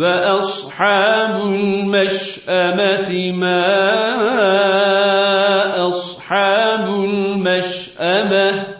وأصحاب المشأمة ما أصحاب المشأمة